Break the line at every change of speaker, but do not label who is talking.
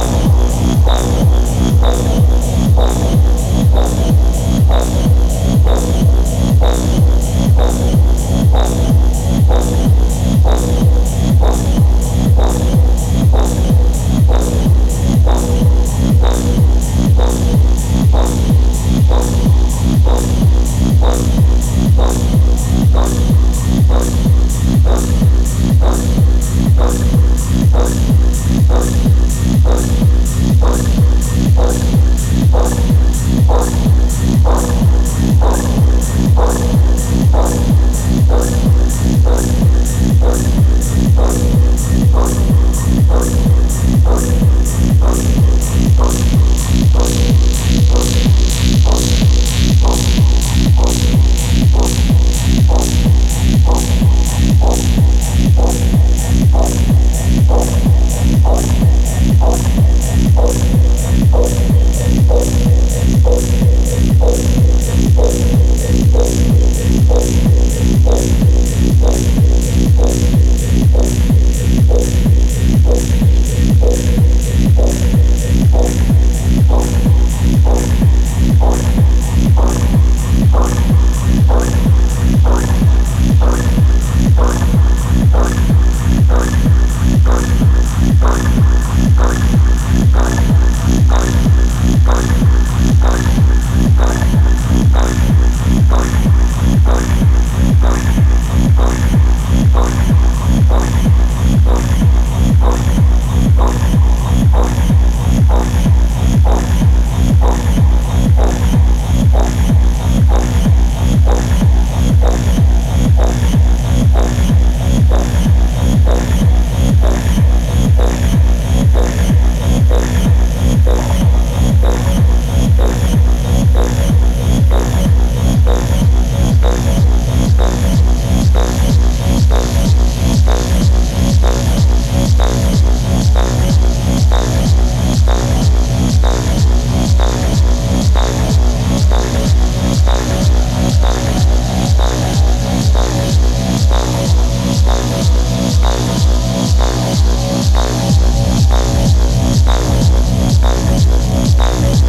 Thank Thank you.